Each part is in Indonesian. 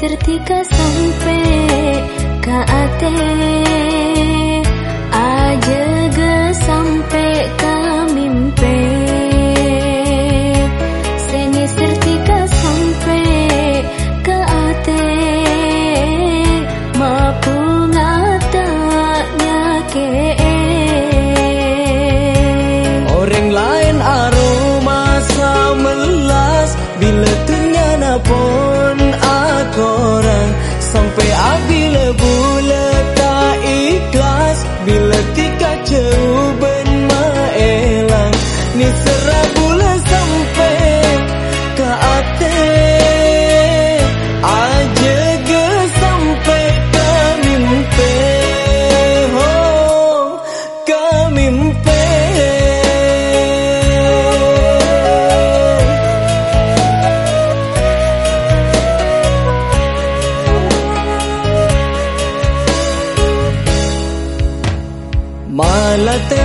sertika sampai ke ate aja ge sampai ke mimpi seni sertika sampai ke ate mampu ngatanya ke orang lain aroma samelas bila tunya Mala te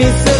Ni se